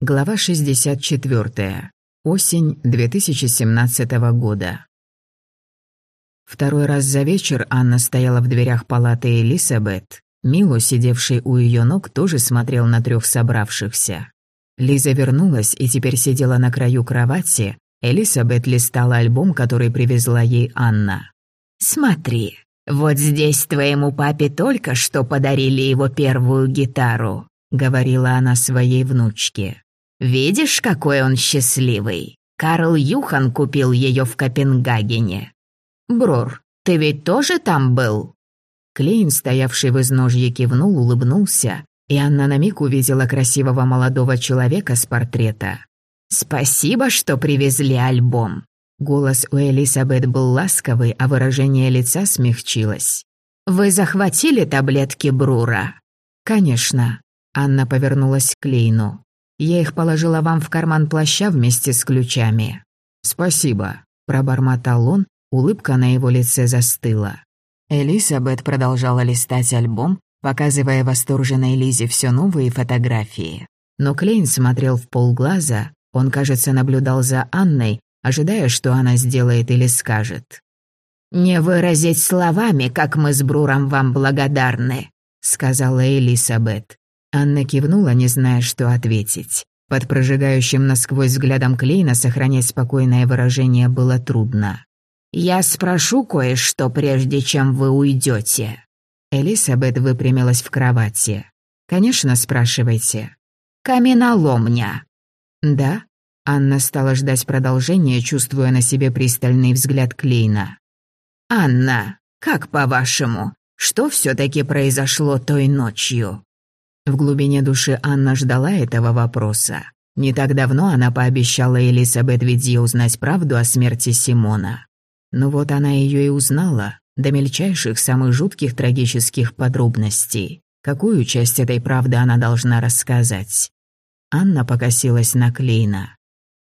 Глава 64. Осень 2017 года. Второй раз за вечер Анна стояла в дверях палаты Элисабет. Мило, сидевший у ее ног, тоже смотрел на трех собравшихся. Лиза вернулась и теперь сидела на краю кровати. Элисабет листала альбом, который привезла ей Анна. «Смотри, вот здесь твоему папе только что подарили его первую гитару», — говорила она своей внучке. Видишь, какой он счастливый? Карл Юхан купил ее в Копенгагене. Брор, ты ведь тоже там был?» Клейн, стоявший в изножье, кивнул, улыбнулся, и Анна на миг увидела красивого молодого человека с портрета. «Спасибо, что привезли альбом». Голос у Элисабет был ласковый, а выражение лица смягчилось. «Вы захватили таблетки Брура?» «Конечно». Анна повернулась к Клейну. Я их положила вам в карман плаща вместе с ключами». «Спасибо», — пробормотал он, улыбка на его лице застыла. Элизабет продолжала листать альбом, показывая восторженной Лизе все новые фотографии. Но Клейн смотрел в полглаза, он, кажется, наблюдал за Анной, ожидая, что она сделает или скажет. «Не выразить словами, как мы с Бруром вам благодарны», — сказала Элисабет. Анна кивнула, не зная, что ответить. Под прожигающим насквозь взглядом Клейна сохранять спокойное выражение было трудно. «Я спрошу кое-что, прежде чем вы уйдете. Элисабет выпрямилась в кровати. «Конечно, спрашивайте». «Каменоломня». «Да?» Анна стала ждать продолжения, чувствуя на себе пристальный взгляд Клейна. «Анна, как по-вашему, что все таки произошло той ночью?» В глубине души Анна ждала этого вопроса. Не так давно она пообещала Элисабет Видье узнать правду о смерти Симона. Но вот она ее и узнала, до мельчайших, самых жутких трагических подробностей. Какую часть этой правды она должна рассказать? Анна покосилась на Клейна.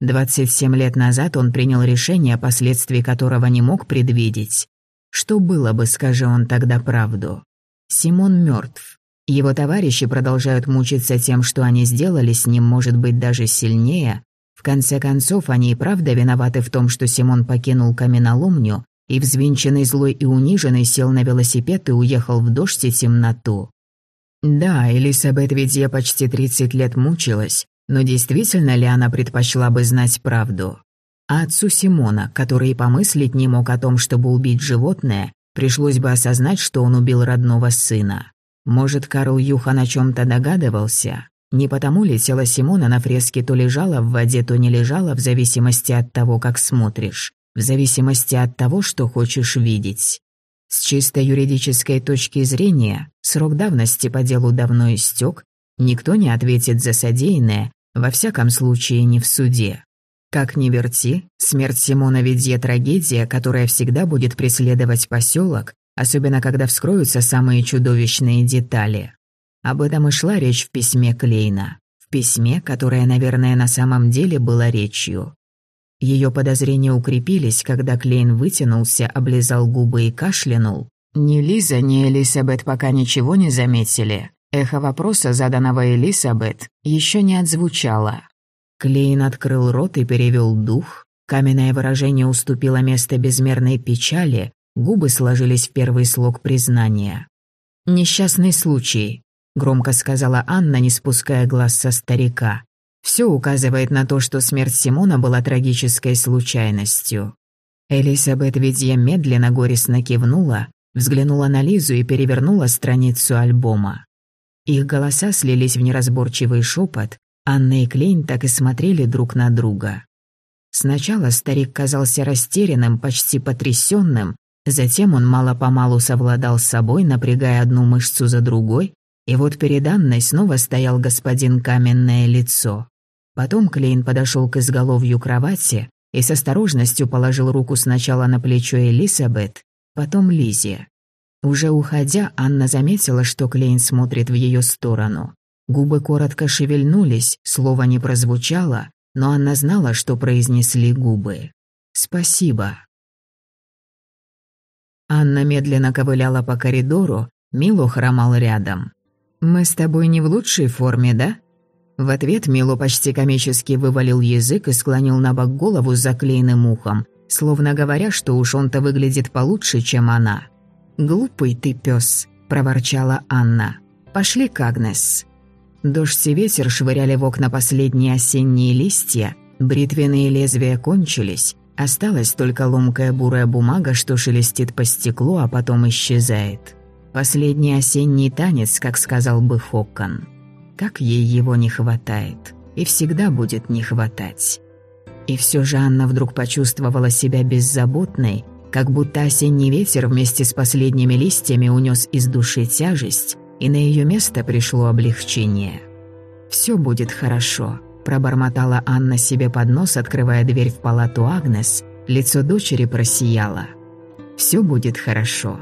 27 лет назад он принял решение, последствий которого не мог предвидеть. Что было бы, скажи он тогда правду? Симон мертв. Его товарищи продолжают мучиться тем, что они сделали с ним, может быть, даже сильнее. В конце концов, они и правда виноваты в том, что Симон покинул каменоломню и, взвинченный злой и униженный, сел на велосипед и уехал в дождь и темноту. Да, Элисабет Видье почти 30 лет мучилась, но действительно ли она предпочла бы знать правду? А отцу Симона, который и помыслить не мог о том, чтобы убить животное, пришлось бы осознать, что он убил родного сына. Может, Карл Юхан о чем-то догадывался? Не потому ли тело Симона на фреске то лежало в воде, то не лежало, в зависимости от того, как смотришь, в зависимости от того, что хочешь видеть. С чисто юридической точки зрения, срок давности по делу давно истек, никто не ответит за содеянное, во всяком случае не в суде. Как ни верти, смерть Симона Видье трагедия, которая всегда будет преследовать поселок, особенно когда вскроются самые чудовищные детали. Об этом и шла речь в письме Клейна. В письме, которое, наверное, на самом деле было речью. Ее подозрения укрепились, когда Клейн вытянулся, облизал губы и кашлянул. Ни Лиза, ни Элисабет пока ничего не заметили. Эхо вопроса, заданного Элисабет, еще не отзвучало. Клейн открыл рот и перевел дух. Каменное выражение уступило место безмерной печали, Губы сложились в первый слог признания. «Несчастный случай», — громко сказала Анна, не спуская глаз со старика. Все указывает на то, что смерть Симона была трагической случайностью. Элисабет Видье медленно горестно кивнула, взглянула на Лизу и перевернула страницу альбома. Их голоса слились в неразборчивый шепот, Анна и Клейн так и смотрели друг на друга. Сначала старик казался растерянным, почти потрясенным, Затем он мало-помалу совладал с собой, напрягая одну мышцу за другой, и вот перед Анной снова стоял господин каменное лицо. Потом Клейн подошел к изголовью кровати и с осторожностью положил руку сначала на плечо Элисабет, потом Лизе. Уже уходя, Анна заметила, что Клейн смотрит в ее сторону. Губы коротко шевельнулись, слово не прозвучало, но Анна знала, что произнесли губы. «Спасибо». Анна медленно ковыляла по коридору, Мило хромал рядом. «Мы с тобой не в лучшей форме, да?» В ответ Мило почти комически вывалил язык и склонил на бок голову с заклеенным ухом, словно говоря, что уж он-то выглядит получше, чем она. «Глупый ты пес», — проворчала Анна. «Пошли к Агнес». Дождь и ветер швыряли в окна последние осенние листья, бритвенные лезвия кончились, осталась только ломкая бурая бумага, что шелестит по стеклу, а потом исчезает. Последний осенний танец, как сказал бы Хоккан. Как ей его не хватает. И всегда будет не хватать. И все же Анна вдруг почувствовала себя беззаботной, как будто осенний ветер вместе с последними листьями унес из души тяжесть, и на ее место пришло облегчение. «Все будет хорошо», – пробормотала Анна себе под нос, открывая дверь в палату Агнес. Лицо дочери просияло. «Все будет хорошо».